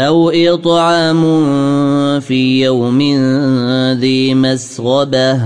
أو إطعام في يوم ذي مسغبة.